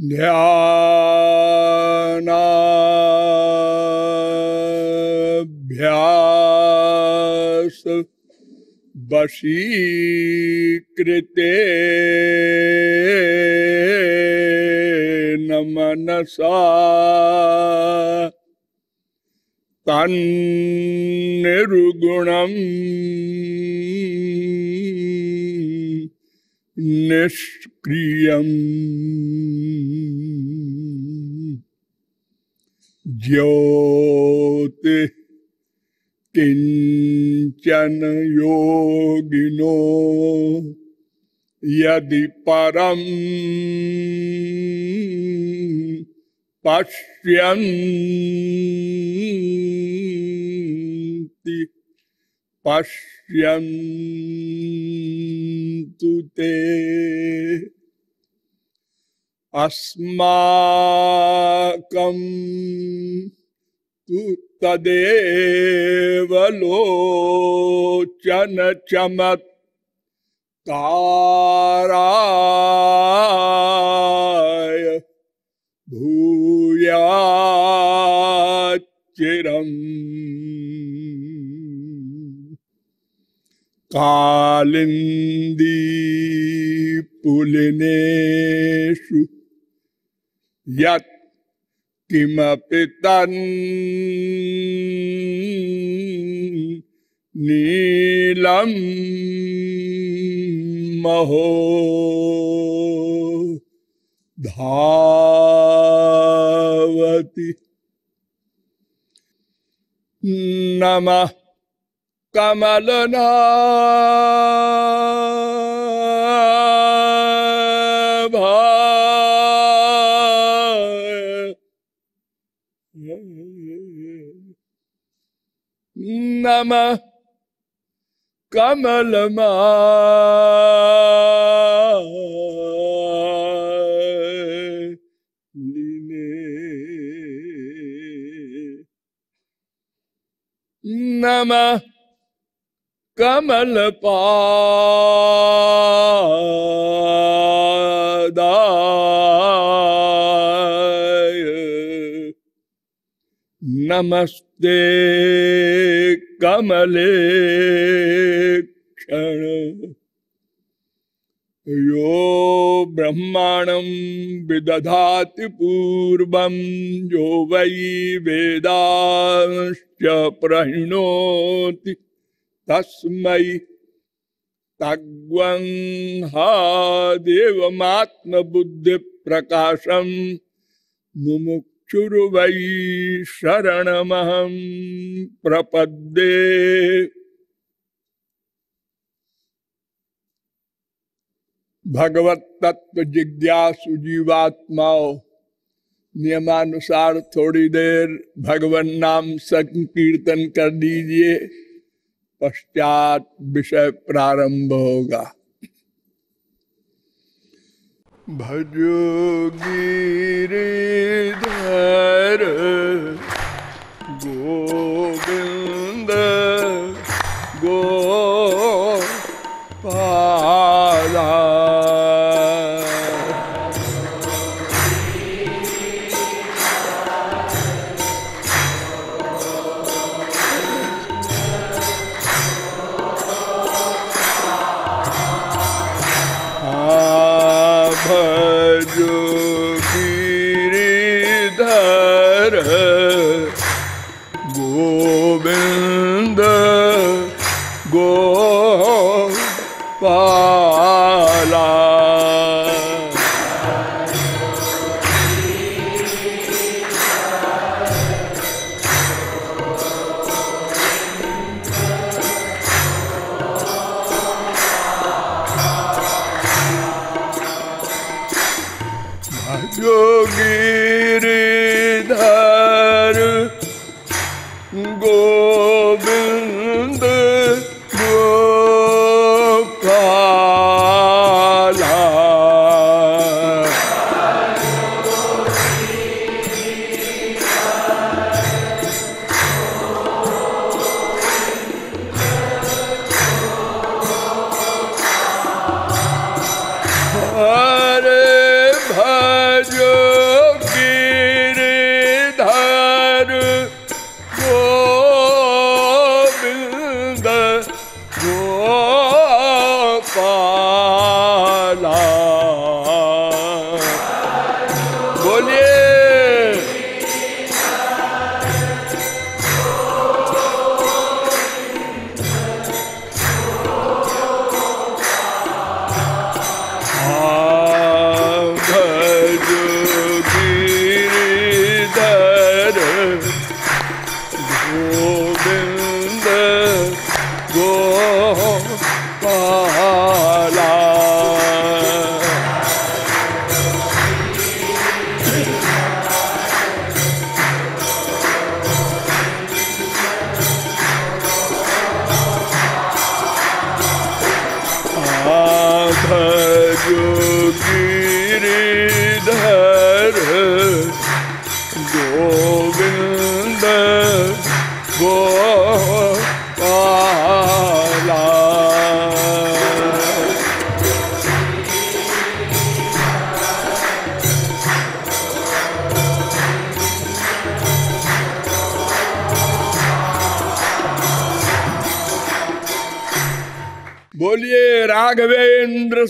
ध्यानाभ्यास वशीकृते न मनसा तन्निर्गुणम् निष्क्रियम् ज्योति किंचन योगिनो यदि परम पश्यन्ति। पश्यन्तु ते अस्माकम् तु तदेव लोचन चमत्काराय भूयाचिरम् कालिन्दी पुलिनेषु। यत् किमपि तन् नीलम् महो धावति। नमः। कमलना नम कमलमा नम कमल नमस्ते कमले क्षण। यो ब्रह्माणं विदधाति पूर्वं जो वै वेदांश्च प्रहिणोति तस्मै तग्वं हा देवमात्मबुद्धिप्रकाशं मुमुक्षुर्वै शरणमहं प्रपद्ये। भगवत तत्व जिज्ञासु जीवात्माओं नियमानुसार थोड़ी देर भगवान नाम संकीर्तन कर दीजिए। पश्चात विषय प्रारंभ होगा। भजो गिरिधर गोविंद गो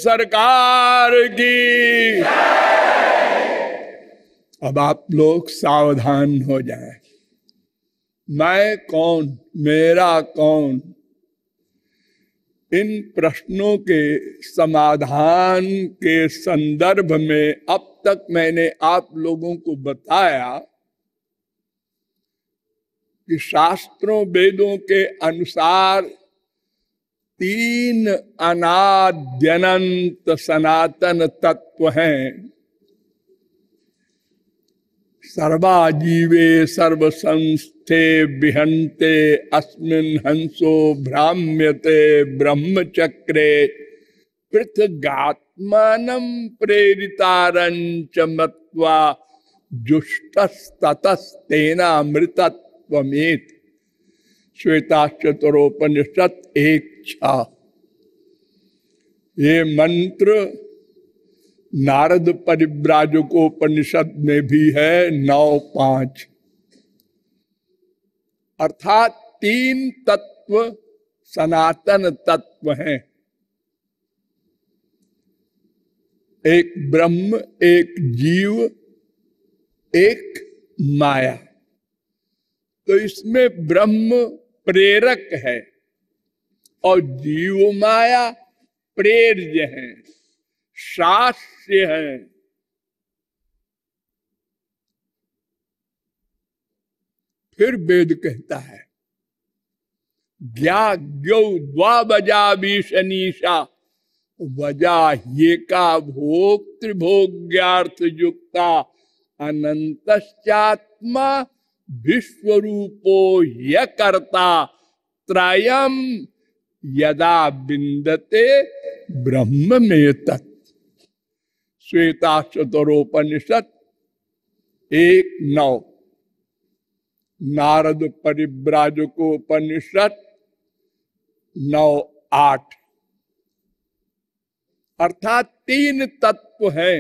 सरकार की। अब आप लोग सावधान हो जाएँ। मैं कौन? मेरा कौन? इन प्रश्नों के समाधान के संदर्भ में अब तक मैंने आप लोगों को बताया कि शास्त्रों, वेदों के अनुसार तीन अनाद्यनंत सनातन तत्व हैं। सर्वाजीवे सर्वसंस्थे बिहंते अस्मिन हंसो भ्राम्यते ब्रह्मचक्रे। पृथगात्मान प्रेरितारंच मत्वा जुष्टस्ततेनामृतत्वमेत श्वेता चतुरोपनिषद एक छा ये मंत्र नारद परिव्राजकोपनिषद में भी है नौ पाँच। अर्थात तीन तत्व सनातन तत्व हैं। एक ब्रह्म, एक जीव, एक माया। तो इसमें ब्रह्म प्रेरक है और जीव माया प्रेर्य है शास्य है। फिर वेद कहता है ज्ञा ज्ञ द्वाबजा शनीषा वजा ये का भोग त्रिभोग्यार्थ युक्ता अनंतश्चात्मा विश्वरूपो य करता त्रयम यदा बिंदते ब्रह्म में तत् श्वेता चतुरोपनिषद एक नौ। नारद परिव्राजकोपनिषद नौ आठ। अर्थात तीन तत्व हैं।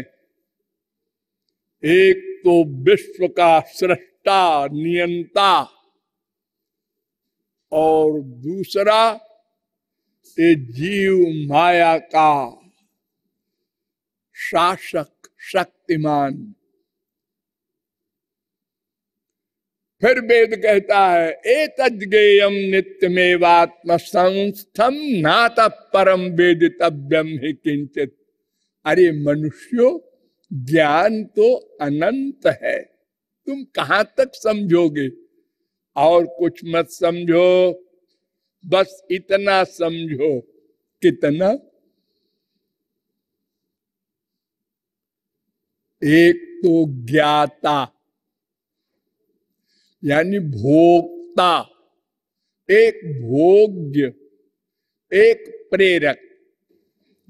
एक तो विश्व का सृष्टा नियंता। और दूसरा ये जीव माया का शासक शक्तिमान। फिर वेद कहता है, ए तज्ञेयम नित्यमेवात्म संस्थम नात परम वेदितव्यम ही किंचित अरे मनुष्यो, ज्ञान तो अनंत है। तुम कहाँ तक समझोगे? और कुछ मत समझो। बस इतना समझो। कितना? एक तो ज्ञाता, यानी भोक्ता, एक भोग्य, एक प्रेरक।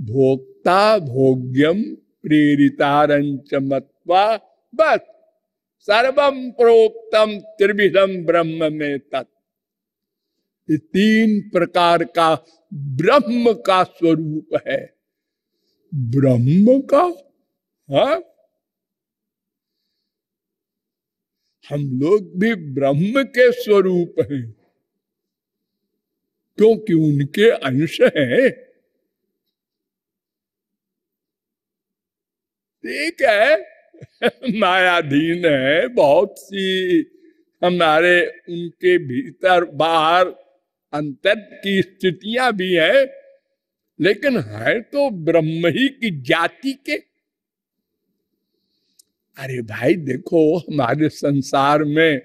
भोक्ता, भोग्यम प्रेरितारंच मत्वा बस। सर्वम प्रोक्तम त्रिविधम ब्रह्म में तत् तीन प्रकार का ब्रह्म का स्वरूप है। ब्रह्म का? हा? हम लोग भी ब्रह्म के स्वरूप हैं। क्योंकि उनके अंश है। ठीक है? मायाधीन है बहुत सी। हमारे उनके भीतर बाहर अंतर की स्थितियाँ भी है, लेकिन है तो ब्रह्म ही की जाति के। अरे भाई देखो, हमारे संसार में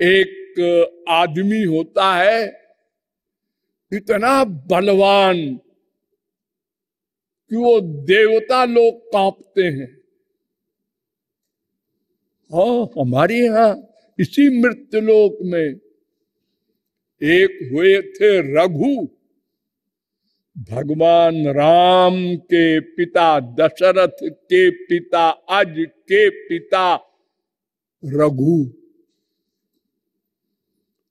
एक आदमी होता है, इतना बलवान कि वो देवता लोग कांपते हैं। हाँ हमारे यहाँ इसी मृत्युलोक में एक हुए थे रघु। भगवान राम के पिता, दशरथ के पिता अज के पिता रघु।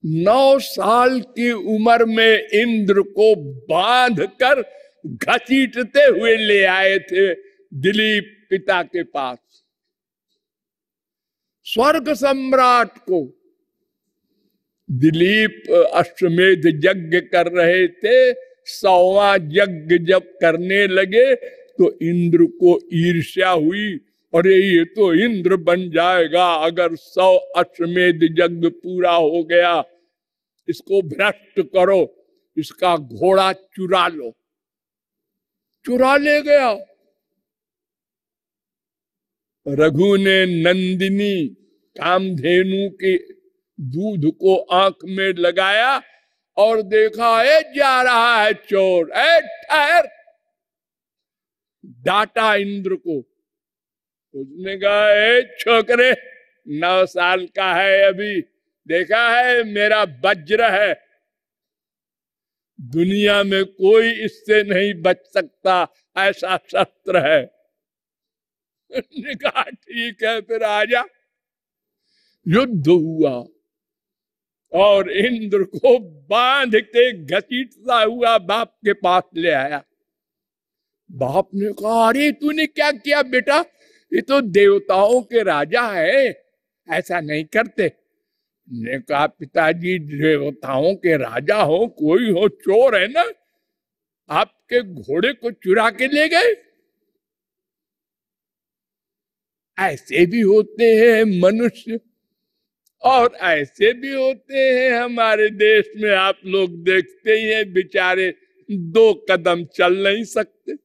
नौ साल की उम्र में इंद्र को बाँध कर घसीटते हुए ले आए थे दिलीप पिता के पास। स्वर्ग सम्राट को दिलीप अश्वमेध यज्ञ कर रहे थे, सौवा यज्ञ जब करने लगे तो इंद्र को ईर्ष्या हुई, अरे, ये तो इंद्र बन जाएगा अगर सौ अश्वमेध यज्ञ पूरा हो गया। इसको भ्रष्ट करो, इसका घोड़ा चुरा लो। चुरा ले गया। रघु ने नंदिनी कामधेनु के दूध को आँख में लगाया और देखा है जा रहा है चोर, ए, ठहर। डाटा इंद्र को। उसने कहा, ए, छोकरे, नौ साल का है अभी, देखा है, मेरा वज्र है। दुनिया में कोई इससे नहीं बच सकता, ऐसा शस्त्र है। कहा ठीक है, फिर आजा युद्ध हुआ और इंद्र को बाँध के घसीटता हुआ बाप के पास ले आया। बाप ने कहा, अरे, तूने क्या किया बेटा? ये तो देवताओं के राजा है, ऐसा नहीं करते। ने कहा, पिताजी, देवताओं के राजा हो, कोई हो, चोर है ना? आपके घोड़े को चुरा के ले गए? ऐसे भी होते हैं मनुष्य, और ऐसे भी होते हैं हमारे देश में। आप लोग देखते ही हैं, बेचारे दो कदम चल नहीं सकते।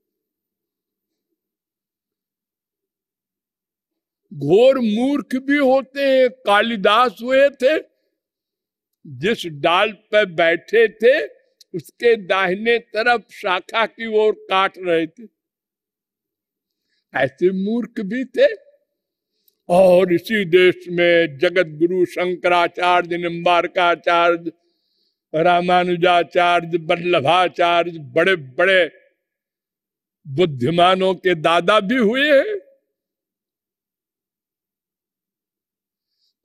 घोर मूर्ख भी होते हैं, कालिदास हुए थे, जिस डाल पर बैठे थे, उसके दाहिने तरफ़ शाखा की ओर काट रहे थे। ऐसे मूर्ख भी थे। और इसी देश में जगत गुरु शंकराचार्य, निम्बारकाचार्य, रामानुजाचार्य, वल्लभाचार्य बड़े बड़े बुद्धिमानों के दादा भी हुए हैं।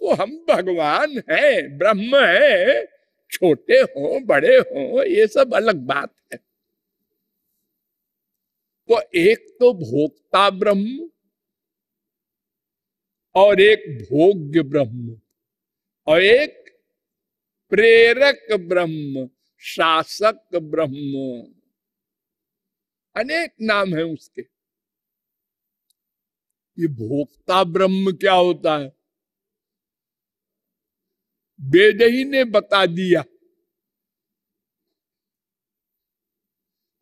तो हम भगवान हैं, ब्रह्म है, छोटे हो, बड़े हो, ये सब अलग बात है। तो एक तो भोक्ता ब्रह्म और एक भोग्य ब्रह्म, और एक प्रेरक ब्रह्म, शासक ब्रह्म। अनेक नाम है उसके। ये भोक्ता ब्रह्म क्या होता है? वेद ही ने बता दिया।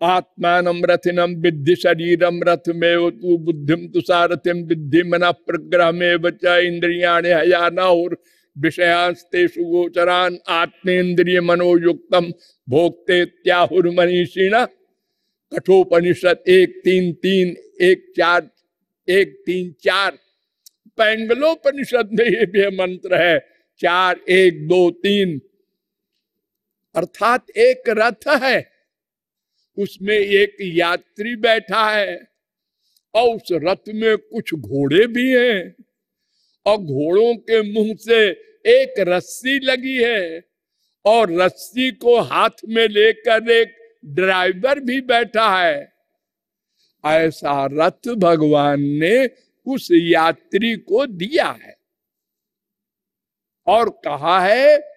आत्मान रथिनम विद्धि शरीरम रथ में तू बुद्धिम तुषारथिम विद्धि मना प्रग्रह में बचा इंद्रिया हयाना और विषयांस्तेषु गोचरान आत्मेन्द्रिय मनोयुक्तम भोक्ते त्याहुर मनीषिण कठोपनिषद एक तीन तीन एक चार एक तीन चार। पैंगलोपनिषद में ये भी मंत्र है, चार एक दो तीन। अर्थात एक रथ है। उसमें एक यात्री बैठा है और उस रथ में कुछ घोड़े भी हैं और घोड़ों के मुँह से एक रस्सी लगी है और रस्सी को हाथ में लेकर एक ड्राइवर भी बैठा है। ऐसा रथ भगवान ने उस यात्री को दिया है और कहा है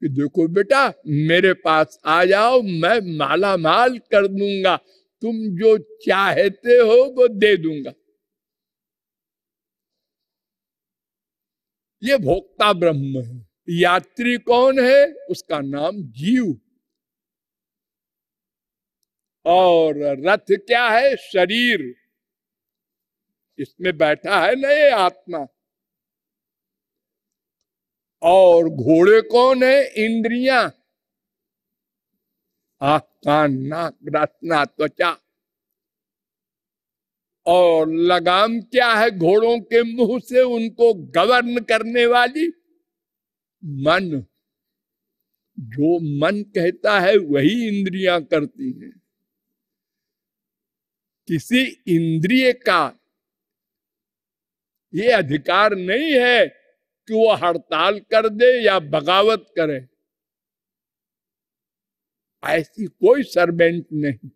कि देखो बेटा, मेरे पास आ जाओ, मैं माला माल कर दूँगा। तुम जो चाहते हो, वो दे दूँगा। ये भोक्ता ब्रह्म है। यात्री कौन है? उसका नाम जीव। और रथ क्या है? शरीर। इसमें बैठा है ना ये आत्मा। और घोड़े कौन है? इंद्रिया। कान नाक त्वचा। और लगाम क्या है घोड़ों के मुँह से उनको गवर्न करने वाली? मन। जो मन कहता है वही इंद्रियाँ करती हैं। किसी इंद्रिय का ये अधिकार नहीं है कि वो हड़ताल कर दे या बगावत करे। ऐसी कोई सर्वेंट नहीं।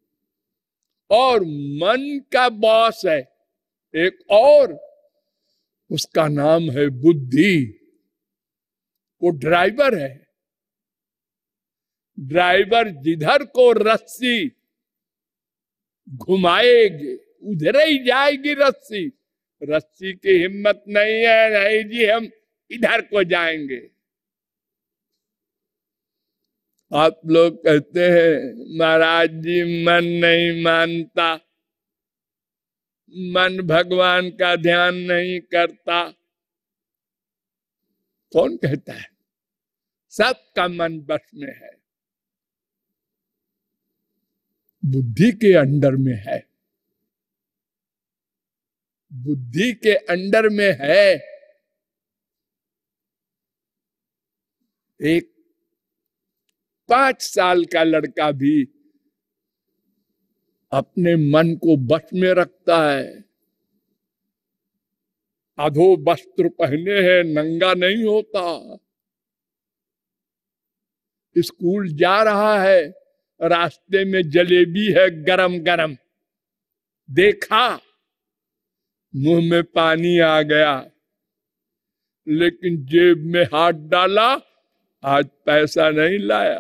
और मन का बॉस है। एक और, उसका नाम है बुद्धि। वो ड्राइवर है। ड्राइवर जिधर को रस्सी घुमाएगी, उधर ही जाएगी रस्सी। रस्सी की हिम्मत नहीं है। नहीं जी, हम इधर को जाएँगे। आप लोग कहते हैं, महाराज जी, मन नहीं मानता। मन भगवान का ध्यान नहीं करता। कौन कहता है? सबका मन बस में है। बुद्धि के अंडर में है। बुद्धि के अंडर में है। एक पाँच साल का लड़का भी अपने मन को बस में रखता है। अधो वस्त्र पहने हैं, नंगा नहीं होता। स्कूल जा रहा है, रास्ते में जलेबी है गरम गरम देखा, मुँह में पानी आ गया, लेकिन जेब में हाथ डाला आज पैसा नहीं लाया।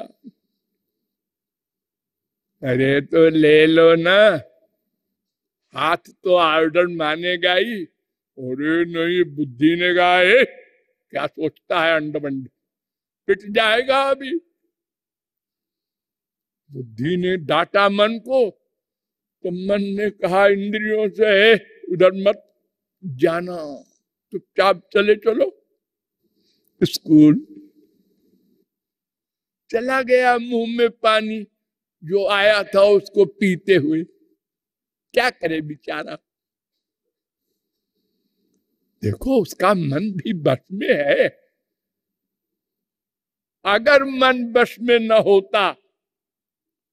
अरे तो ले लो ना। हाथ तो ऑर्डर मानेगा ही अरे नहीं, बुद्धि ने गाए क्या सोचता है अंड बंड पिट जाएगा अभी। बुद्धि ने डांटा मन को। तो मन ने कहा, इंद्रियों से उधर मत जाना। चुपचाप चले चलो। स्कूल चला गया मुँह में पानी, जो आया था उसको पीते हुए। क्या करे बेचारा? देखो, उसका मन भी बस में है। अगर मन बस में न होता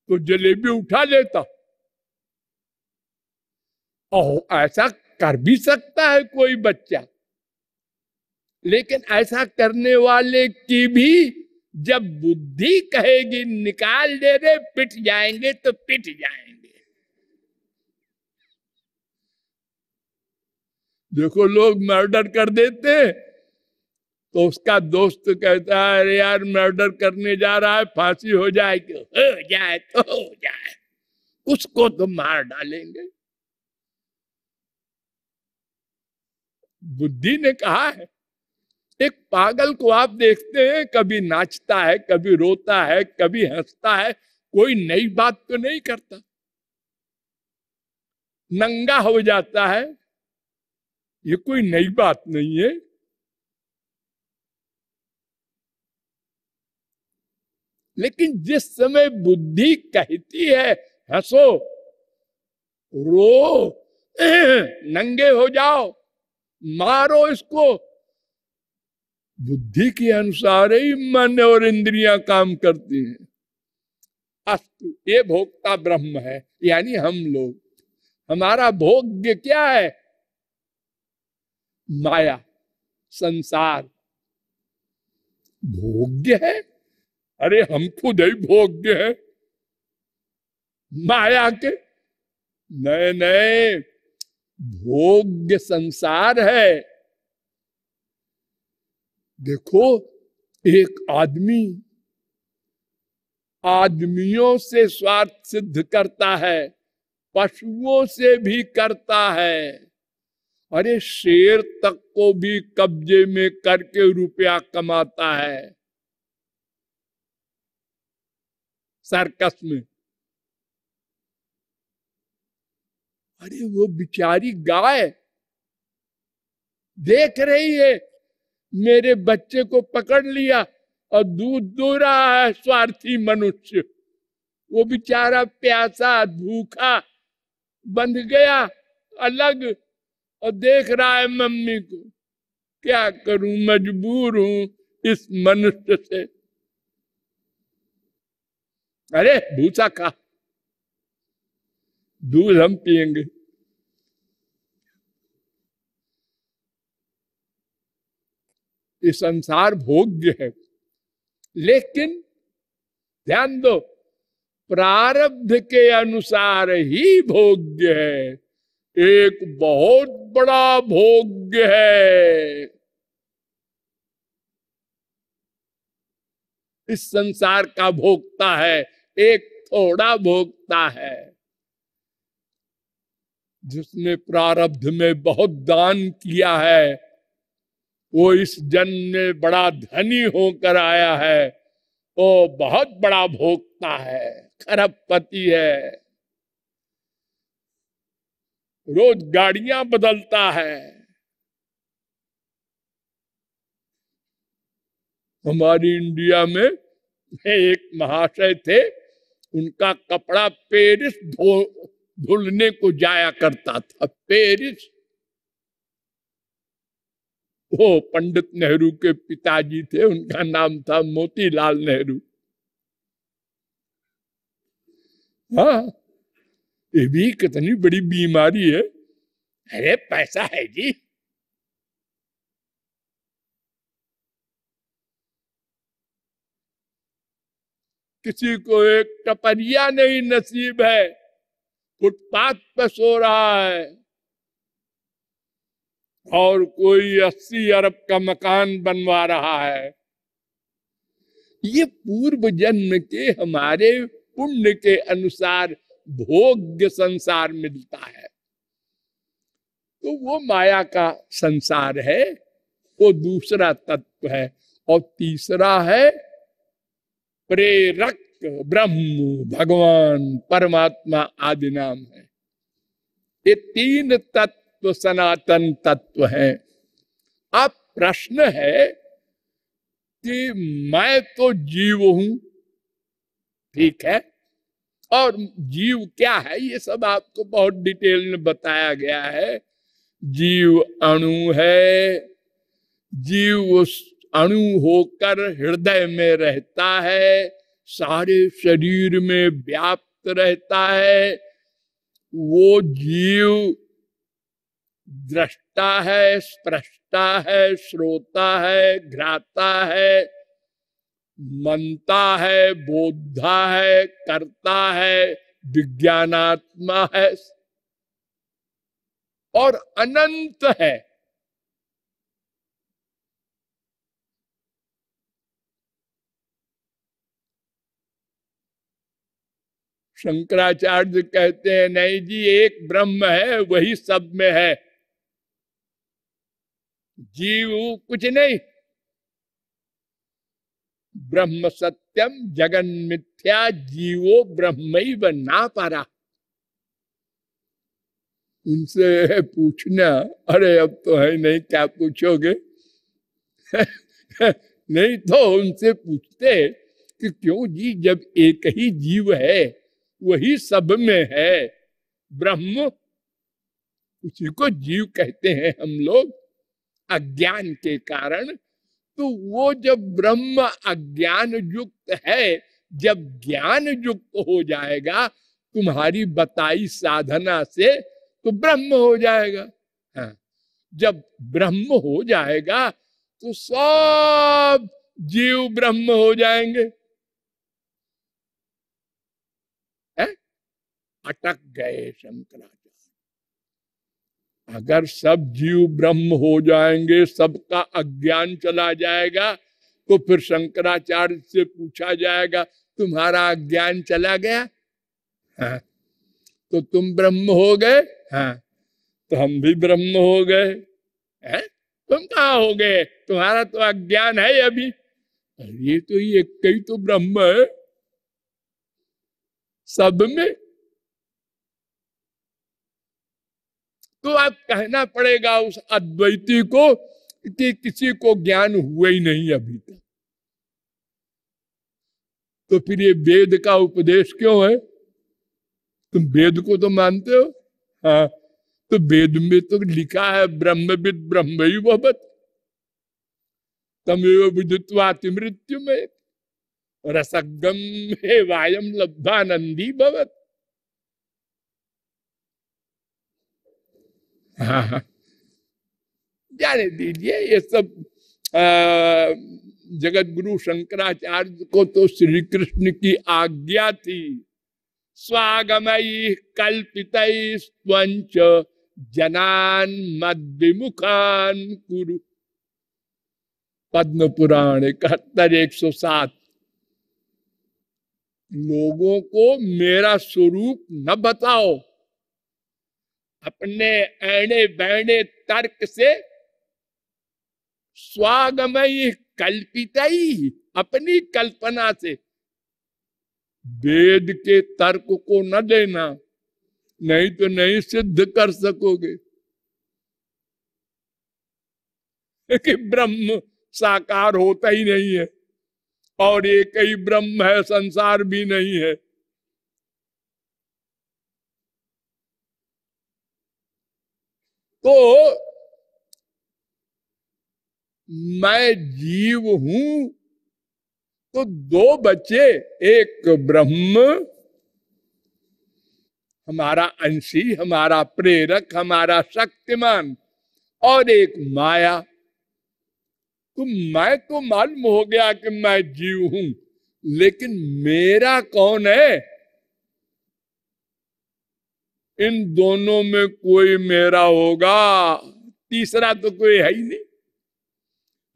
तो जलेबी उठा लेता। और ऐसा कर भी सकता है कोई बच्चा। लेकिन ऐसा करने वाले की भी जब बुद्धि कहेगी, निकाल दे रहे पिट जाएँगे तो पिट जाएँगे। देखो लोग मर्डर कर देते तो उसका दोस्त कहता है, अरे यार मर्डर करने जा रहा है, फांसी हो जाए कि हो जाए तो हो जाए। उसको तो मार डालेंगे। बुद्धि ने कहा है एक पागल को आप देखते हैं, कभी नाचता है, कभी रोता है, कभी हंसता है, कोई नई बात तो नहीं करता। नंगा हो जाता है, ये कोई नई बात नहीं है। लेकिन जिस समय बुद्धि कहती है, हंसो, रो, नंगे हो जाओ, मारो इसको बुद्धि के अनुसार ही मन और इंद्रियाँ काम करती हैं। अस्तु, ये भोक्ता ब्रह्म है, यानी हम लोग। हमारा भोग्य क्या है? माया, संसार। भोग्य है? अरे, हम खुद ही भोग्य है। माया के? नए नए भोग्य संसार है। देखो, एक आदमी आदमियों से स्वार्थ सिद्ध करता है, पशुओं से भी करता है। अरे, शेर तक को भी कब्जे में करके रुपया कमाता है। सर्कस में। अरे, वो बिचारी गाय देख रही है मेरे बच्चे को पकड़ लिया और दूध दो रहा है स्वार्थी मनुष्य। वो बेचारा प्यासा, भूखा, बंध गया, अलग, और देख रहा है मम्मी को, क्या करूँ? मजबूर हूँ इस मनुष्य से। अरे, भूसा खा। दूध हम पिएँगे ये संसार भोग्य है। लेकिन ध्यान दो, प्रारब्ध के अनुसार ही भोग्य है। एक बहुत बड़ा भोग्य है। इस संसार का भोगता है, एक थोड़ा भोगता है। जिसने प्रारब्ध में बहुत दान किया है वो इस जन्म में बड़ा धनी होकर आया है वो बहुत बड़ा भोगता है, खरबपति है। रोज गाड़ियाँ बदलता है। हमारी इंडिया में एक महाशय थे, उनका कपड़ा पेरिस धुलने को जाया करता था, पेरिस। वो पंडित नेहरू के पिताजी थे, उनका नाम था मोतीलाल नेहरू। हाँ ये भी कितनी बड़ी बीमारी है। अरे, पैसा है जी। किसी को एक टपरिया नहीं नसीब है। फुटपाथ पे सो रहा है। और कोई अस्सी अरब का मकान बनवा रहा है। ये पूर्व जन्म के हमारे पुण्य के अनुसार भोग्य संसार मिलता है। तो वो माया का संसार है, वो दूसरा तत्व है और तीसरा है प्रेरक ब्रह्म, भगवान, परमात्मा आदि नाम है। ये तीन तत्व सनातन तत्व है। अब प्रश्न है कि मैं तो जीव हूँ। ठीक है? और जीव क्या है? ये सब आपको बहुत डिटेल में बताया गया है। जीव अणु है। जीव उस अणु होकर हृदय में रहता है। सारे शरीर में व्याप्त रहता है। वो जीव दृष्टा है स्प्रष्टा है, श्रोता है, घ्राता है मनता है बोधा है, करता है, विज्ञानात्मा है। और अनंत है। शंकराचार्य कहते हैं, नहीं जी, एक ब्रह्म है, वही सब में है। जीव कुछ नहीं। ब्रह्म सत्यम जगन मिथ्या, जीवो ब्रह्म ना पारा। उनसे पूछना, अरे, अब तो है नहीं, क्या पूछोगे? नहीं तो उनसे पूछते कि क्यों जी, जब एक ही जीव है, वही सब में है। ब्रह्म, उसी को जीव कहते हैं हम लोग। अज्ञान के कारण तो वो जब ब्रह्म अज्ञान युक्त है, जब ज्ञान युक्त हो जाएगा, तुम्हारी बताई साधना से तो ब्रह्म हो जाएगा। हाँ जब ब्रह्म हो जाएगा तो सब जीव ब्रह्म हो जाएँगे। अटक गए शंकराचार्य। अगर सब जीव ब्रह्म हो जाएँगे, सबका अज्ञान चला जाएगा तो फिर शंकराचार्य से पूछा जाएगा, तुम्हारा अज्ञान चला गया? हाँ। तो तुम ब्रह्म हो गए? हाँ। तो हम भी ब्रह्म हो गए। हैं? तुम कहा हो गए? तुम्हारा तो अज्ञान है अभी। ये तो ये कई तो ब्रह्म है। सब में तो आप कहना पड़ेगा उस अद्वैती को कि किसी को ज्ञान हुआ ही नहीं अभी तक। तो फिर ये वेद का उपदेश क्यों है? तुम वेद को तो मानते हो? हाँ। तो वेद में तो लिखा है, ब्रह्मविद ब्रह्म ही बहुत तमेव विदित्वाति मृत्यु में रसगम हे वायम लब्धानंदी भवत। जाने दीजिए, ये सब जगत गुरु शंकराचार्य को तो श्री कृष्ण की आज्ञा थी। स्वागमयी कल्पित जनान मद विमुखान कुरु। पद्म पुराण इकहत्तर, एक सौ सात। लोगों को मेरा स्वरूप न बताओ। अपने एणे बैणे तर्क से स्वागमय कल्पित अपनी कल्पना से। वेद के तर्क को न देना, नहीं तो नहीं सिद्ध कर सकोगे। कि ब्रह्म साकार होता ही नहीं है, और एक ही ब्रह्म है, संसार भी नहीं है। तो मैं जीव हूँ तो दो बच्चे, एक ब्रह्म, हमारा अंशी, हमारा प्रेरक, हमारा शक्तिमान और एक माया। तो मैं तो मालूम हो गया कि मैं जीव हूँ, लेकिन मेरा कौन है? इन दोनों में कोई मेरा होगा? तीसरा तो कोई है ही नहीं।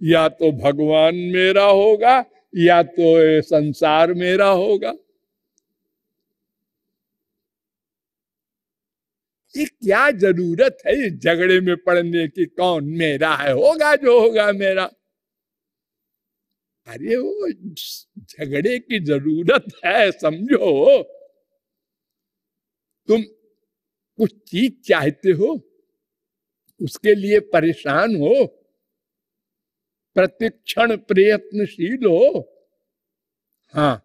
या तो भगवान मेरा होगा, या तो संसार मेरा होगा। ये क्या ज़रूरत है इस झगड़े में पड़ने की? कौन मेरा है, होगा जो होगा मेरा? अरे वो झगड़े की ज़रूरत है, समझो। तुम कुछ चीज़ चाहते हो, उसके लिए परेशान हो, प्रतिक्षण प्रयत्नशील हो। हाँ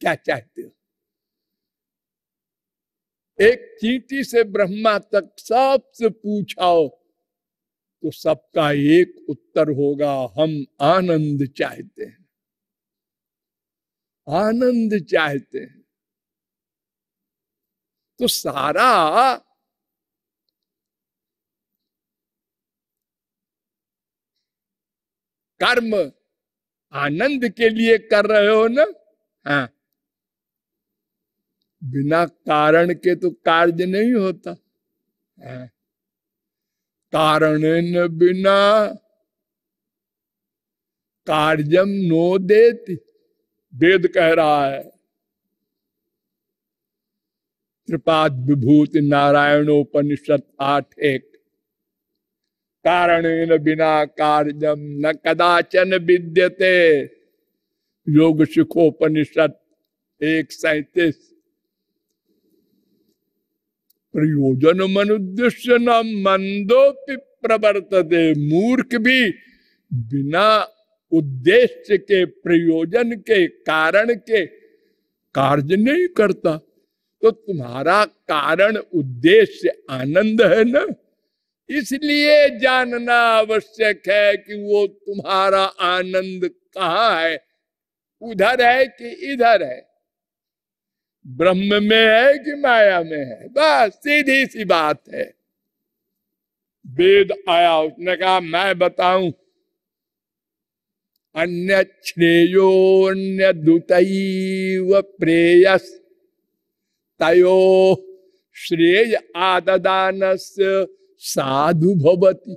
क्या चाहते हो? एक चीटी से ब्रह्मा तक सबसे पूछाओ तो सबका एक उत्तर होगा, हम आनंद चाहते हैं। आनंद चाहते हैं। तो सारा कर्म आनंद के लिए कर रहे हो ना? हाँ। बिना कारण के तो कार्य नहीं होता। हाँ। कारण न बिना कार्यम नो देती। वेद कह रहा है। त्रिपाद विभूति नारायणोपनिषद आठ एक। कारण बिना कार्यम न कदाचन विद्यते। योग सुखोपनिषद एक सैतीस। प्रयोजन मनुद्देश्य न मंदो प्रवर्तते। मूर्ख भी बिना उद्देश्य के, प्रयोजन के, कारण के कार्य नहीं करता। तो तुम्हारा कारण उद्देश्य आनंद है ना? इसलिए जानना आवश्यक है कि वो तुम्हारा आनंद कहाँ है? उधर है कि इधर है? ब्रह्म में है कि माया में है? बस सीधी सी बात है। वेद आया, उसने कहा, मैं बताऊँ अन्य श्रेयोन्य दुत प्रेयस तयो श्रेय आददान साधु भवती।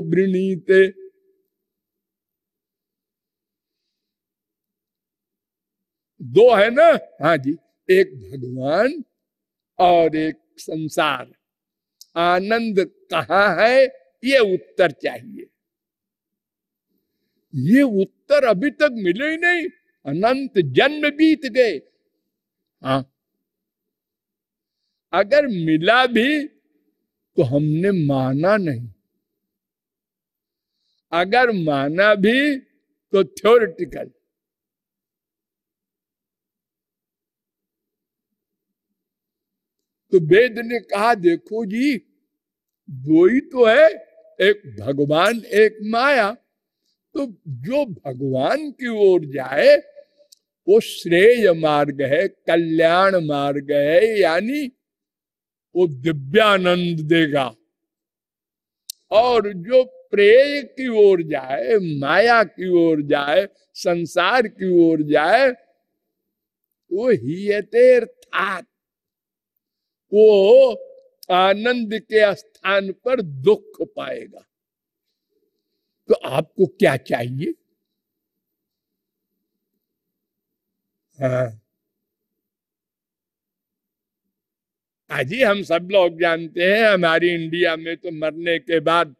वृणीते दो है ना? हाँ जी। एक भगवान और एक संसार। आनंद कहा है? ये उत्तर चाहिए। ये उत्तर अभी तक मिले ही नहीं। अनंत जन्म बीत गए। हाँ। अगर मिला भी तो हमने माना नहीं। अगर माना भी तो थ्योरिटिकल तो वेद ने कहा, देखो जी, दो ही तो है, एक भगवान, एक माया। तो जो भगवान की ओर जाए वो श्रेय मार्ग है, कल्याण मार्ग है, यानी वो दिव्यानंद देगा। और जो प्रेय की ओर जाए, माया की ओर जाए, संसार की ओर जाए, वो हियतेर्थात वो आनंद के स्थान पर दुख पाएगा। तो आपको क्या चाहिए? हाँ। अजी हम सब लोग जानते हैं, हमारी इंडिया में तो मरने के बाद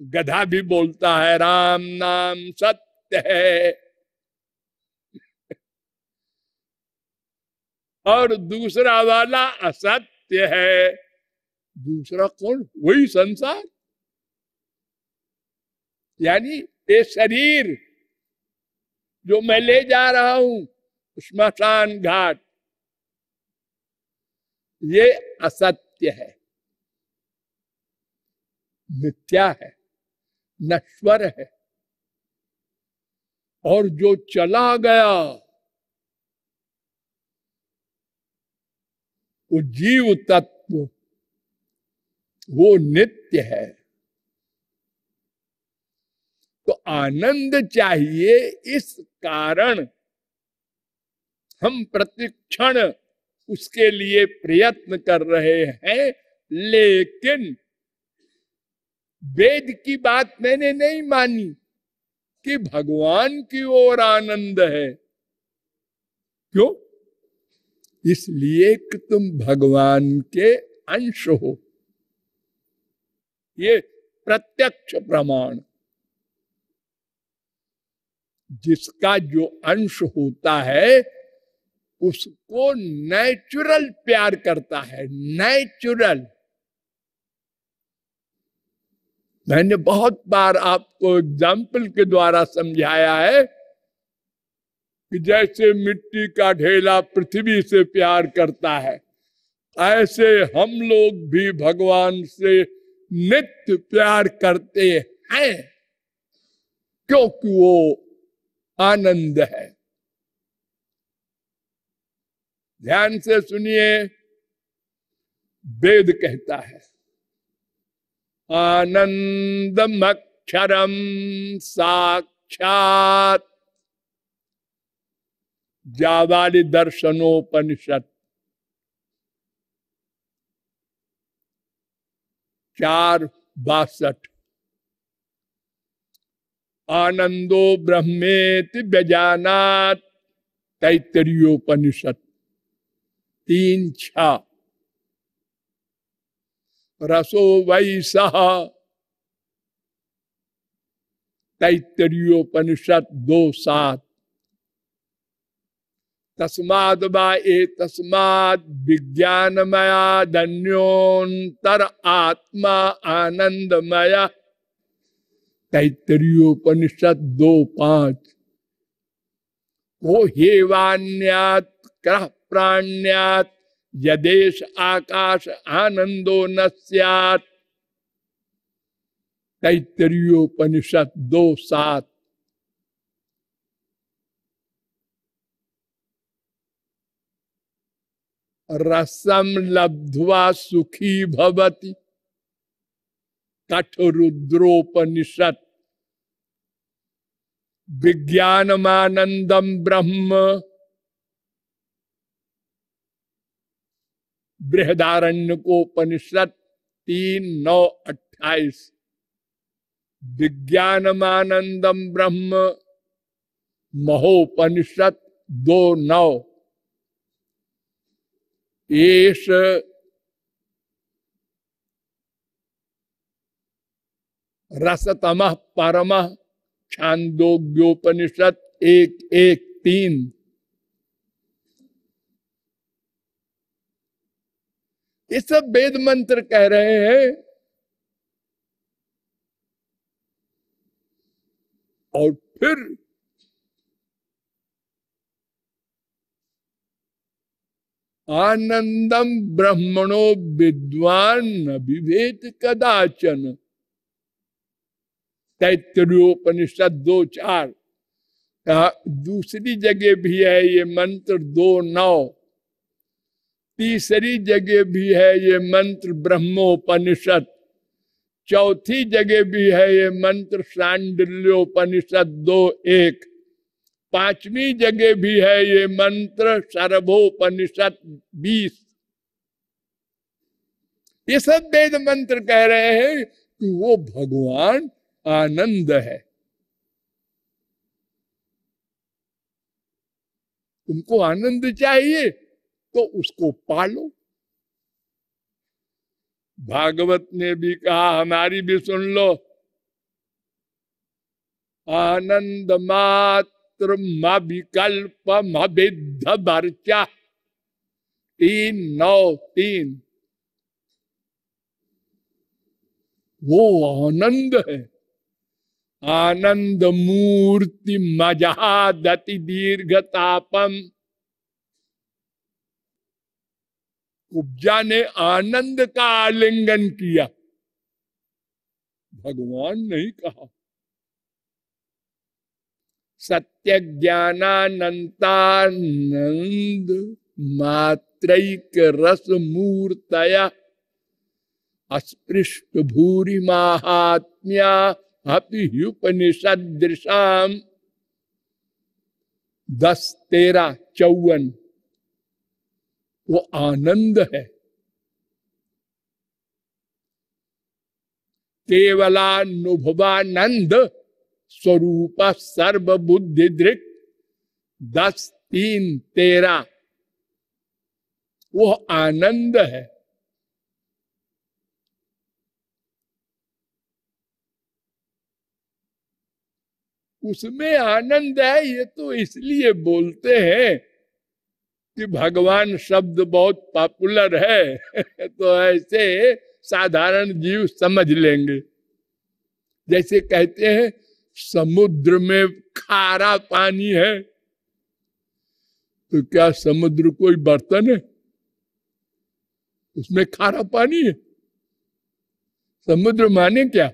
गधा भी बोलता है, राम नाम सत्य है। और दूसरा वाला, असत्य है। दूसरा, कौन? वही संसार। यानी, ये शरीर जो मैं ले जा रहा हूँ स्मशान घाट। ये असत्य है। मिथ्या है, नश्वर है। और जो चला गया, वो जीव तत्व, वो नित्य है। तो आनंद चाहिए इस कारण हम प्रतिक्षण उसके लिए प्रयत्न कर रहे हैं, लेकिन वेद की बात मैंने नहीं मानी कि भगवान की ओर आनंद है। क्यों? इसलिए कि तुम भगवान के अंश हो। ये प्रत्यक्ष प्रमाण। जिसका जो अंश होता है उसको नेचुरल प्यार करता है नेचुरल मैंने बहुत बार आपको एग्ज़ाम्पल के द्वारा समझाया है कि जैसे मिट्टी का ढेला पृथ्वी से प्यार करता है, ऐसे हम लोग भी भगवान से नित्य प्यार करते हैं, क्योंकि वो आनंद है। ध्यान से सुनिए। वेद कहता है आनंदमक्षरम साक्षात। जावाली दर्शनोपनिषद। चार बासठ। आनंदो ब्रह्मेति व्यजानात तैतरीयोपनिषद तीन छ। रसो वै सह। तैतरीयोपनिषद दो सात। तस्माद ए तस्माद विज्ञानमया धन्योतर आत्मा आनंदमया तैतरीयोपनिषद दो पाँच। वो हेवान्यात क्रह प्राण्यात यदेश आकाश आनंदो न सैत तैतरीयोपनिषद दो सात। रसम लब्धवा सुखी भवती। कठरुद्रोपनिषद विज्ञानमानंदम ब्रह्म। बृहदारण्य को उपनिषद तीन नौ अट्ठाईस। विज्ञानमानंदम ब्रह्म महोपनिषद दो नौ। एस रसतम परम छांदोग्योपनिषद एक एक तीन। ये सब वेद मंत्र कह रहे हैं। और फिर आनंदम ब्रह्मणो विद्वान विभेद कदाचन। तैतरोपनिषद दो चार। दूसरी जगह भी है ये मंत्र दो नौ। तीसरी जगह भी है ये मंत्र ब्रह्मोपनिषद। चौथी जगह भी है ये मंत्र सांडल्योपनिषद दो एक। पांचवी जगह भी है ये मंत्र सर्वोपनिषद बीस। ये सब वेद मंत्र कह रहे हैं कि वो भगवान आनंद है। तुमको आनंद चाहिए? तो उसको पालो। भागवत ने भी कहा, हमारी भी सुन लो। आनंद मात्र विकल्प मिद्ध बर्चा तीन, नौ, तीन। वो आनंद है। आनंद मूर्ति मजादति दीर्घतापम। कुब्जा ने आनंद का आलिंगन किया। भगवान नहीं कहा। सत्य ज्ञानानंतानंद मात्रक रस मूर्तया अस्पृष्ट भूरी महात्म्या उपनिषदृशाम दस तेरह चौवन। वो आनंद है। केवलानुभवानंद स्वरूप सर्व बुद्धि दृक दस तीन तेरह वो आनंद है। उसमें आनंद है, ये तो इसलिए बोलते हैं कि भगवान शब्द बहुत पॉपुलर है तो ऐसे साधारण जीव समझ लेंगे। जैसे कहते हैं, समुद्र में खारा पानी है तो क्या समुद्र कोई बर्तन है? उसमें खारा पानी है। समुद्र माने क्या?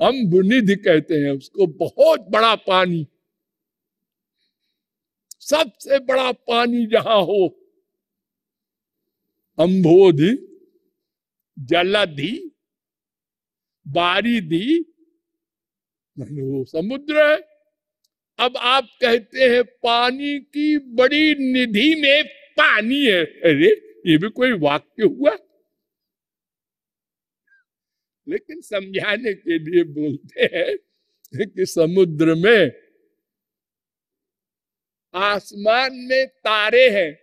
अम्बुनिधि कहते हैं, उसको बहुत बड़ा पानी। सबसे बड़ा पानी जहाँ हो, अंबोधि, जलधि, बारिधि वो समुद्र है। अब आप कहते हैं पानी की बड़ी निधि में पानी है। अरे, ये भी कोई वाक्य हुआ? लेकिन समझाने के लिए बोलते हैं कि समुद्र में आसमान में तारे हैं।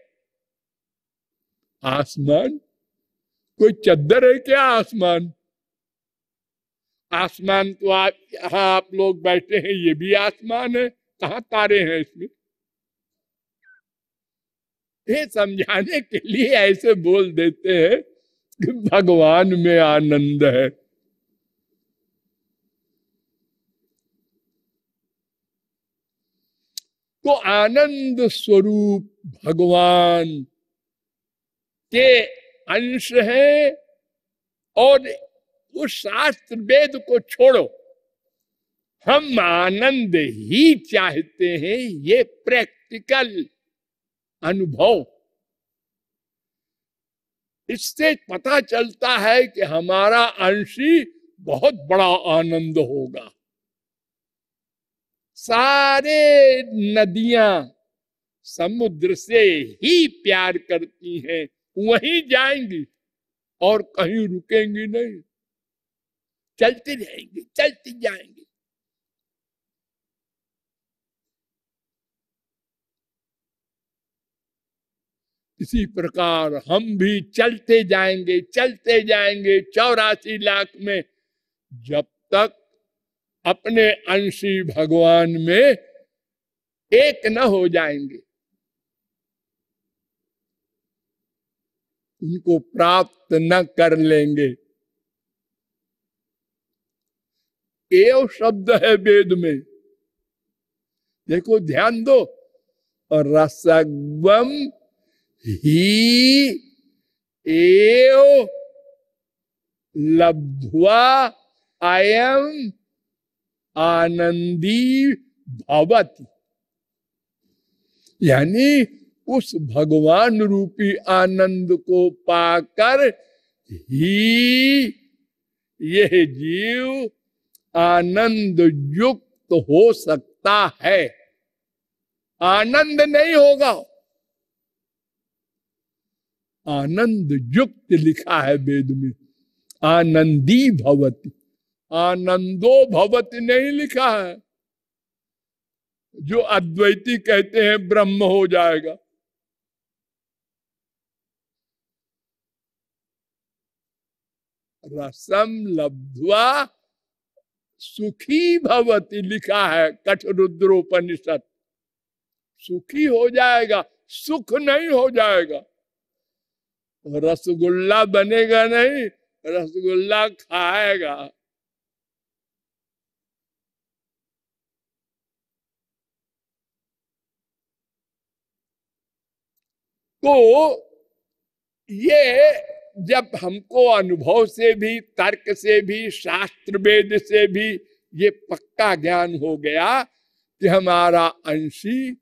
आसमान? कोई चद्दर है क्या आसमान? आसमान तो आप, यहाँ आप लोग बैठे हैं, ये भी आसमान है। कहा तारे हैं इसमें? ये समझाने के लिए ऐसे बोल देते हैं कि भगवान में आनंद है। तो आनंद स्वरूप भगवान। के अंश है और उस शास्त्र वेद को छोड़ो। हम आनंद ही चाहते हैं, ये प्रैक्टिकल अनुभव। इससे पता चलता है कि हमारा अंशी बहुत बड़ा आनंद होगा। सारे नदियाँ समुद्र से ही प्यार करती हैं। वहीं जाएँगी और कहीं रुकेंगी नहीं। चलती रहेंगे, चलती जाएँगे। इसी प्रकार हम भी चलते जाएँगे चलते जाएँगे चौरासी लाख में। जब तक अपने अंशी भगवान में एक न हो जाएँगे। उनको प्राप्त न कर लेंगे। एव शब्द है वेद में। देखो, ध्यान दो। और रसगम ही एव लब्ध्वा अयम आनंदी भवती। यानी उस भगवान रूपी आनंद को पाकर ही यह जीव आनंद युक्त हो सकता है। आनंद नहीं होगा। आनंद युक्त लिखा है वेद में। आनंदी भवती। आनंदो भवत नहीं लिखा है। जो अद्वैती कहते हैं, ब्रह्म हो जाएगा। रसम लब्धवा सुखी भवती लिखा है कठ रुद्रोपनिषद। सुखी हो जाएगा, सुख नहीं हो जाएगा। रसगुल्ला बनेगा नहीं, रसगुल्ला खाएगा। तो ये जब हमको अनुभव से भी, तर्क से भी, शास्त्र वेद से भी ये पक्का ज्ञान हो गया कि हमारा अंशी,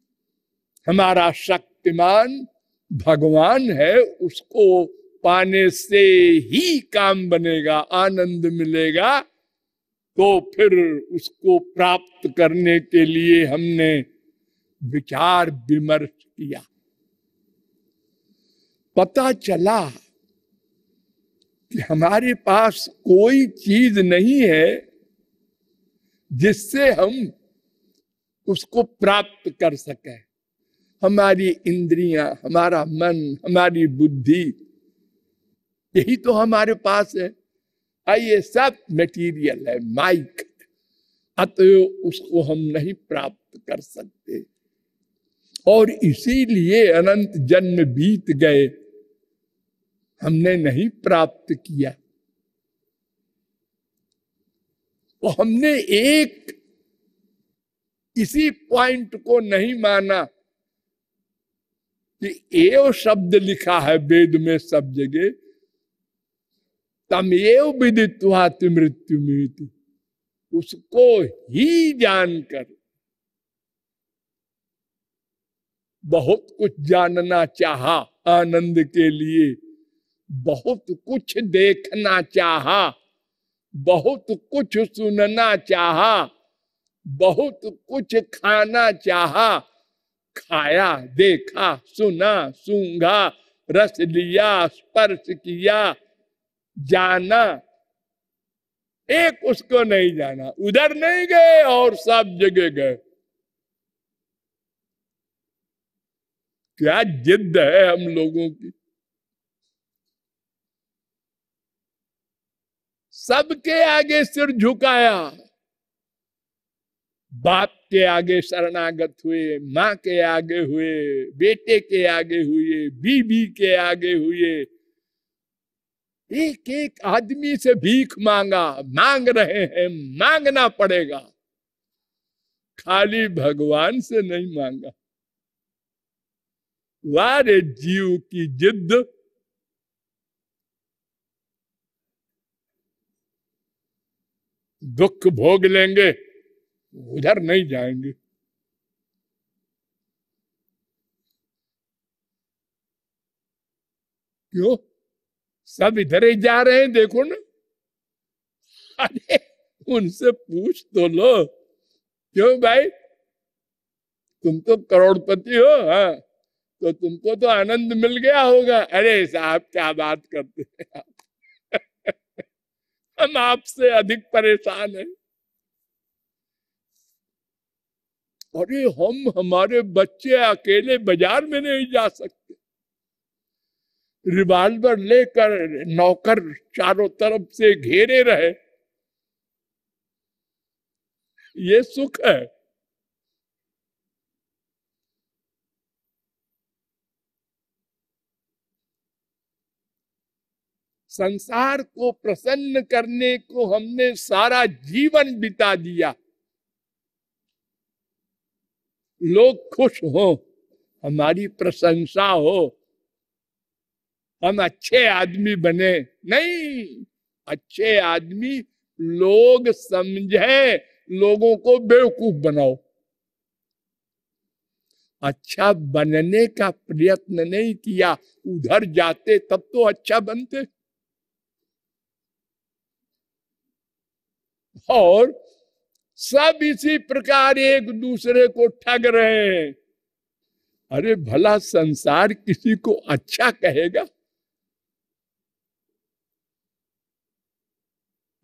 हमारा शक्तिमान भगवान है, उसको पाने से ही काम बनेगा, आनंद मिलेगा। तो फिर उसको प्राप्त करने के लिए हमने विचार विमर्श किया। पता चला कि हमारे पास कोई चीज़ नहीं है जिससे हम उसको प्राप्त कर सके। हमारी इंद्रियाँ, हमारा मन, हमारी बुद्धि, यही तो हमारे पास है। ये सब मटेरियल है माइक अतः उसको हम नहीं प्राप्त कर सकते। और इसीलिए अनंत जन्म बीत गए। हमने नहीं प्राप्त किया। तो हमने एक इसी पॉइंट को नहीं माना कि एव शब्द लिखा है वेद में सब जगह तमेव विदित्वा मृत्यु मृत्यु उसको ही जानकर बहुत कुछ जानना चाहा आनंद के लिए। बहुत कुछ देखना चाहा, बहुत कुछ सुनना चाहा, बहुत कुछ खाना चाहा, खाया, देखा, सुना, सूंघा, रस लिया, स्पर्श किया, जाना। एक उसको नहीं जाना, उधर नहीं गए और सब जगह गए। क्या जिद है हम लोगों की? सबके आगे सिर झुकाया। बाप के आगे शरणागत हुए, माँ के आगे हुए, बेटे के आगे हुए, बीबी के आगे हुए। एक एक आदमी से भीख मांगा, मांग रहे हैं, मांगना पड़ेगा। खाली भगवान से नहीं मांगा। वारे जीव की जिद दुख भोग लेंगे, उधर नहीं जाएँगे। क्यों? सब इधर ही जा रहे हैं, देखो ना। अरे, उनसे पूछ तो लो। क्यों भाई? तुम तो करोड़पति हो हाँ। तो तुमको तो आनंद मिल गया होगा। अरे साहब, क्या बात करते हैं हम आपसे अधिक परेशान है। अरे, हम हमारे बच्चे अकेले बाज़ार में नहीं जा सकते। रिवाल्वर लेकर, नौकर चारों तरफ़ से घेरे रहे। ये सुख है। संसार को प्रसन्न करने को हमने सारा जीवन बिता दिया। लोग खुश हो, हमारी प्रशंसा हो, हम अच्छे आदमी बने। नहीं, अच्छे आदमी लोग समझे, लोगों को बेवकूफ़ बनाओ। अच्छा बनने का प्रयत्न नहीं किया, उधर जाते तब तो अच्छा बनते। और सब इसी प्रकार एक दूसरे को ठग रहे हैं। अरे भला संसार किसी को अच्छा कहेगा?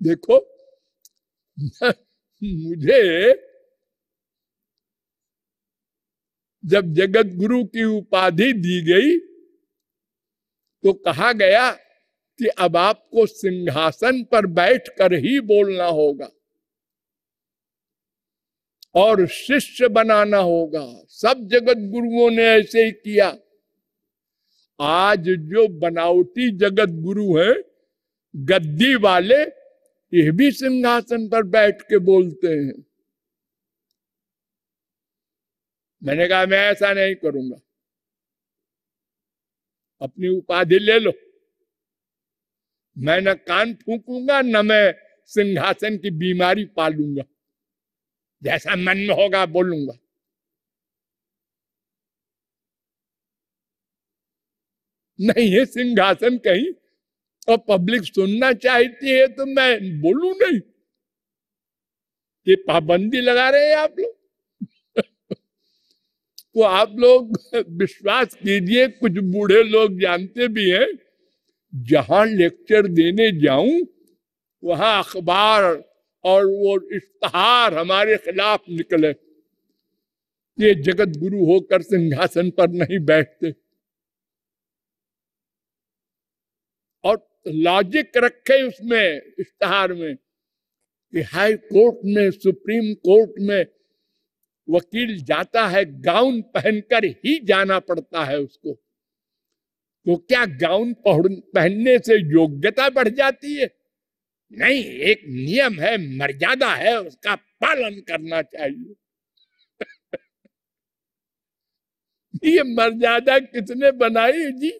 देखो, मुझे जब जगत गुरु की उपाधि दी गई तो कहा गया कि अब आपको सिंहासन पर बैठकर ही बोलना होगा। और शिष्य बनाना होगा। सब जगत गुरुओं ने ऐसे ही किया। आज जो बनावटी जगत गुरु है, गद्दी वाले ये भी सिंहासन पर बैठ के बोलते हैं। मैंने कहा, मैं ऐसा नहीं करूँगा। अपनी उपाधि ले लो। मैं न कान फूकूँगा, न मैं सिंहासन की बीमारी पालूँगा। जैसा मन में होगा बोलूँगा। नहीं है सिंहासन कहीं और पब्लिक सुनना चाहती है तो मैं बोलू नहीं। ये पाबंदी लगा रहे हैं आप लोग। तो आप लोग विश्वास कीजिए, कुछ बूढ़े लोग जानते भी हैं। जहाँ लेक्चर देने जाऊँ, वहाँ अखबार और वो इश्तहार हमारे खिलाफ निकले। ये जगत गुरु होकर सिंहासन पर नहीं बैठते। और लॉजिक रखे उसमें, इश्तहार में, कि हाई कोर्ट में, सुप्रीम कोर्ट में वकील जाता है, गाउन पहनकर ही जाना पड़ता है उसको। तो क्या गाउन पहनने से योग्यता बढ़ जाती है। नहीं, एक नियम है, मर्यादा है, उसका पालन करना चाहिए। ये मर्यादा किसने बनाई जी?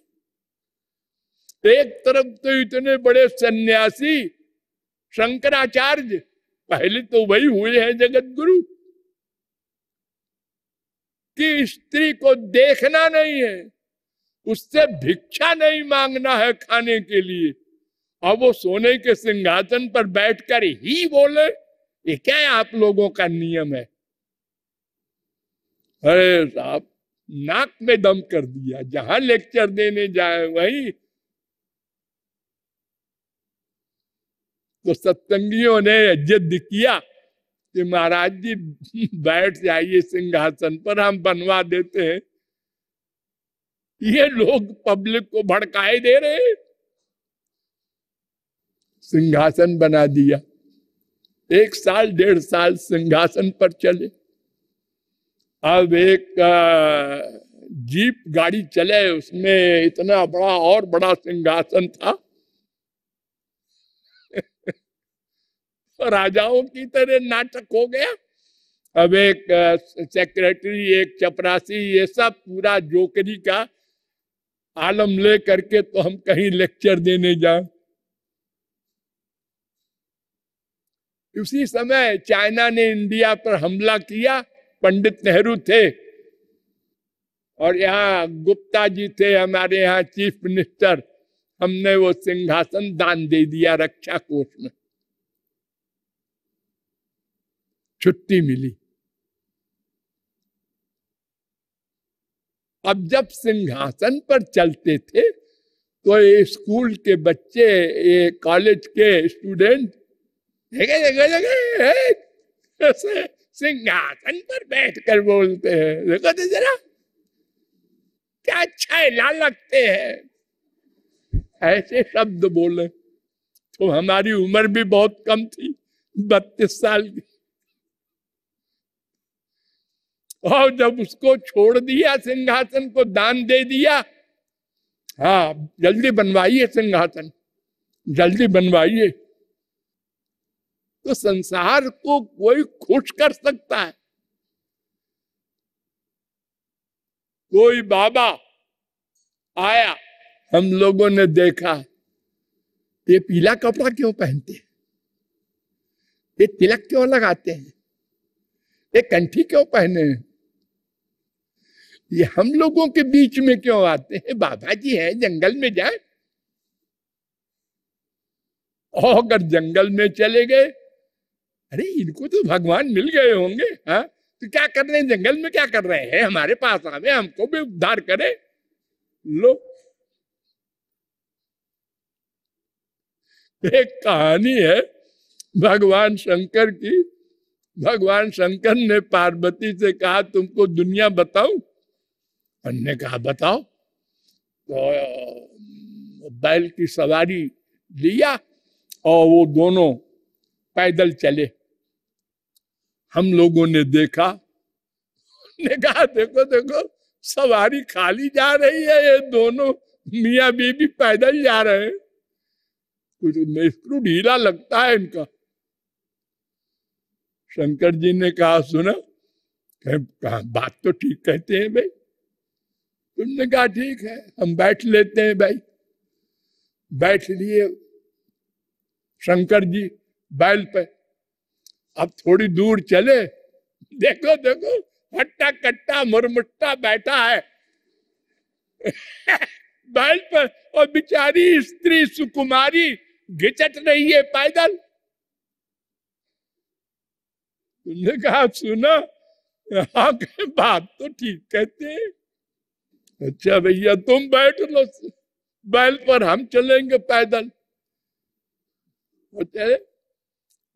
एक तरफ़ तो इतने बड़े सन्यासी, शंकराचार्य, पहले तो वही हुए हैं जगत गुरु कि स्त्री को देखना नहीं है। उससे भिक्षा नहीं मांगना है खाने के लिए। अब वो सोने के सिंहासन पर बैठकर ही बोले, ये क्या है आप लोगों का नियम है? अरे साहब, नाक में दम कर दिया। जहाँ लेक्चर देने जाए वही। तो सत्संगियों ने जिद किया कि महाराज जी, बैठ जाइए सिंहासन पर, हम बनवा देते हैं। ये लोग पब्लिक को भड़काए दे रहे सिंहासन बना दिया। एक साल, डेढ़ साल सिंहासन पर चले। अब एक जीप गाड़ी चले, उसमें इतना बड़ा और बड़ा सिंहासन था। राजाओं की तरह नाटक हो गया। अब एक सेक्रेटरी एक चपरासी, ये सब पूरा जोकरी का आलम ले करके तो हम कहीं लेक्चर देने जाए। उसी समय चाइना ने इंडिया पर हमला किया, पंडित नेहरू थे। और यहाँ गुप्ता जी थे, हमारे यहाँ चीफ मिनिस्टर, हमने वो सिंहासन दान दे दिया रक्षा कोष में। छुट्टी मिली। अब जब सिंहासन पर चलते थे तो ये स्कूल के बच्चे, ये कॉलेज के स्टूडेंट, जगह जगह जगह सिंहासन पर बैठकर बोलते हैं, देखो तो जरा, क्या अच्छा छैला लगते हैं। ऐसे शब्द बोले तो हमारी उम्र भी बहुत कम थी, बत्तीस साल की। और जब उसको छोड़ दिया, सिंहासन को दान दे दिया हाँ जल्दी बनवाइए सिंहासन, जल्दी बनवाइए। तो संसार को कोई खुश कर सकता है। कोई बाबा आया, हम लोगों ने देखा, ये पीला कपड़ा क्यों पहनते हैं? ये तिलक क्यों लगाते हैं? ये कंठी क्यों पहने हैं? ये हम लोगों के बीच में क्यों आते हैं? बाबा जी है, जंगल में जाए। अगर जंगल में चले गए, अरे इनको तो भगवान मिल गए होंगे, हा? तो क्या कर रहे हैं? जंगल में क्या कर रहे हैं? हमारे पास आवे, हमको भी उद्धार करे। लो। एक कहानी है भगवान शंकर की। भगवान शंकर ने पार्वती से कहा, तुमको दुनिया बताऊँ? अन्य कहा, बताओ। तो बैल की सवारी लिया और वो दोनों पैदल चले। हम लोगों ने देखा ने कहा, देखो देखो, सवारी खाली जा रही है, ये दोनों मियाँ बीबी पैदल जा रहे हैं। कुछ स्क्रू ढीला लगता है इनका। शंकर जी ने कहा, सुना कहा, बात तो ठीक कहते हैं भाई। तुमने कहा, ठीक है, हम बैठ लेते हैं भाई। बैठ लिए। शंकर जी बैल पे, अब थोड़ी दूर चले। देखो देखो हट्टा कट्टा मुरमुट्टा बैठा है। बैल पर और बिचारी स्त्री सुकुमारी घिचट रही है पैदल। तुमने कहा, सुना हाँ बात तो ठीक कहते हैं। अच्छा भैया, तुम बैठ लो, बैल पर हम चलेंगे पैदल। अच्छा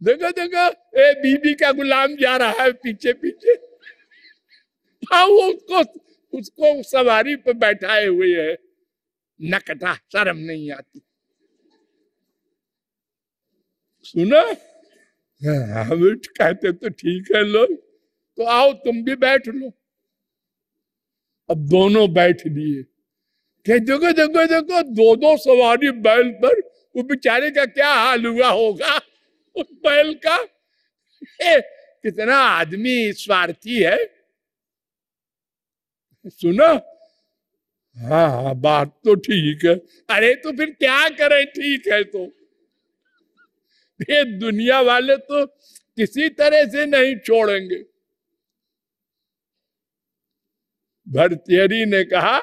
देखो देखो, ए, बीबी का गुलाम जा रहा है पीछे पीछे। हाँ वो उसको उसको सवारी पे बैठाए हुए है। नकटा, शर्म नहीं आती। सुना हम कहते तो ठीक है लोग तो आओ, तुम भी बैठ लो। अब दोनों बैठ लिए। कह देखो देखो देखो दो दो सवारी बैल पर वो बेचारे का क्या हाल हुआ होगा? उस बैल का ए, कितना आदमी स्वार्थी है। सुना। हाँ हाँ बात तो ठीक है। अरे तो फिर क्या करें? ठीक है तो। ये दुनिया वाले तो किसी तरह से नहीं छोड़ेंगे। भरतेरी ने कहा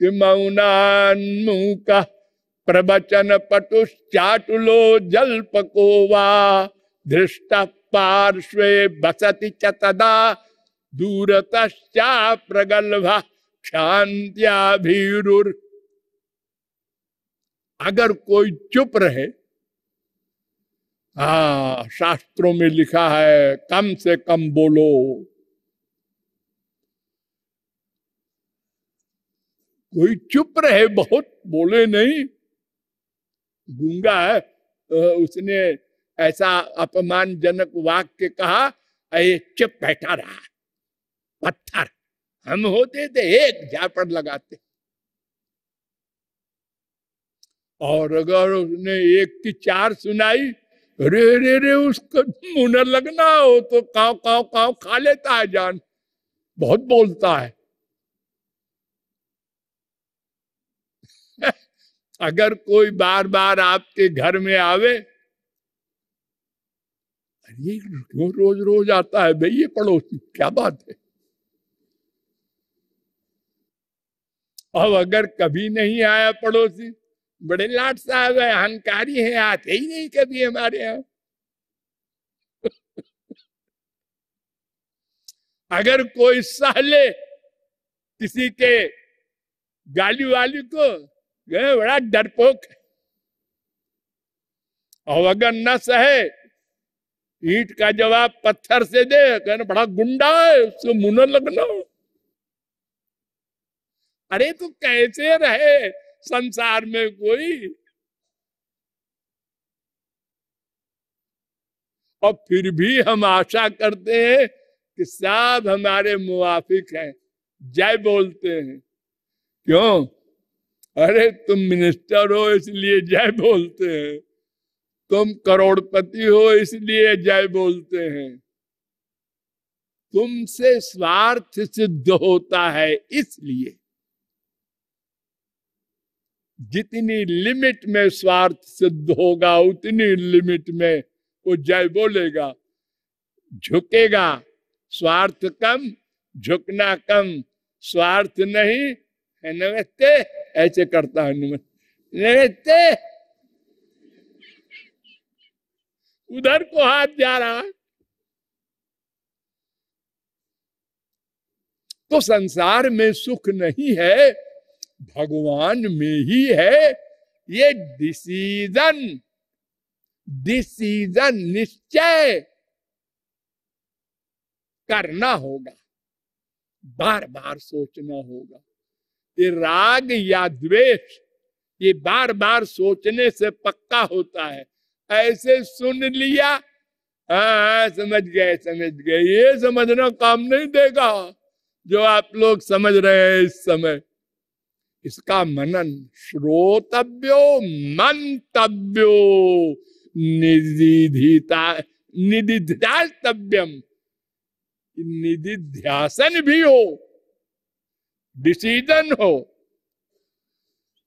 कि मौनान्मु का प्रवचन पटुश्चाटुलो जल्पको वा धृष्ट पार्श्वे बसति च तदा दूरतश्चा प्रगल्भा क्षांत्या अगर कोई चुप रहे हा शास्त्रों में लिखा है, कम से कम बोलो। कोई चुप रहे, बहुत बोले नहीं। गूँगा है उसने ऐसा अपमानजनक वाक्य कहा, अरे, चुप बैठा रहा। पत्थर, हम होते थे एक झापड़ लगाते। और अगर उसने एक की चार सुनाई, रे रे रे, उसको मुनर लगना हो तो काव काव काव खा लेता है जान। बहुत बोलता है। अगर कोई बार बार आपके घर में आवे, अरे, क्यों रोज रोज आता है भाई ये पड़ोसी? क्या बात है? अब अगर कभी नहीं आया पड़ोसी, बड़े लाट साहब है, अहंकारी है, आते ही नहीं कभी हमारे यहाँ। अगर कोई सहले किसी के गाली वाली को बड़ा डरपोक। और अगर न सहे, ईट का जवाब पत्थर से दे, कहना बड़ा गुंडा है, उसको मुन लगना। अरे तो कैसे रहे संसार में कोई? और फिर भी हम आशा करते हैं कि सब हमारे मुआफिक हैं। जय बोलते हैं। क्यों? अरे तुम मिनिस्टर हो, इसलिए जय बोलते हैं। तुम करोड़पति हो, इसलिए जय बोलते हैं। तुमसे स्वार्थ सिद्ध होता है, इसलिए। जितनी लिमिट में स्वार्थ सिद्ध होगा, उतनी लिमिट में वो जय बोलेगा। झुकेगा, स्वार्थ कम, झुकना कम, स्वार्थ नहीं, है नमस्ते ऐसे करता है नमस्ते उधर को हाथ जा रहा है। तो संसार में सुख नहीं है, भगवान में ही है। ये डिसीज़न डिसीज़न निश्चय करना होगा बार बार सोचना होगा। राग या द्वेष, ये बार बार सोचने से पक्का होता है। ऐसे सुन लिया हाँ समझ गए समझ गए। ये समझना काम नहीं देगा, जो आप लोग समझ रहे हैं इस समय। इसका मनन श्रोतव्यो, मंतव्यो निधिता निधिध्यास्तव्यम निधिध्यासन भी हो। डिसीज़न हो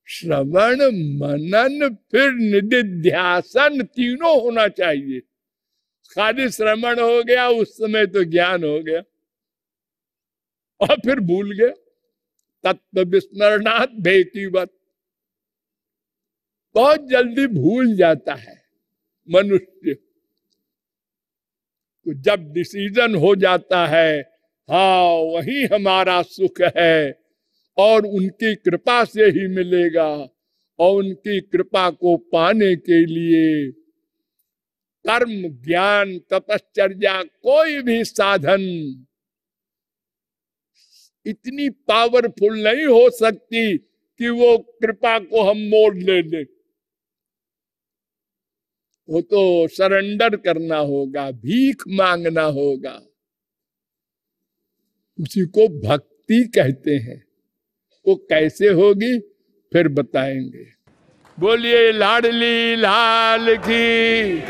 श्रवण मनन फिर निधिध्यासन तीनों होना चाहिए खाली श्रवण हो गया उस समय तो ज्ञान हो गया और फिर भूल गया तत्व विस्मरणात् बेतीवत बहुत जल्दी भूल जाता है मनुष्य तो जब डिसीज़न हो जाता है हाँ वही हमारा सुख है और उनकी कृपा से ही मिलेगा और उनकी कृपा को पाने के लिए कर्म, ज्ञान, तपश्चर्या, कोई भी साधन इतनी पावरफुल नहीं हो सकती कि वो कृपा को हम मोड़ ले ले। वो तो सरेंडर करना होगा, भीख मांगना होगा। उसी को भक्ति कहते हैं। वो कैसे होगी फिर बताएँगे। बोलिए लाडली लाल की।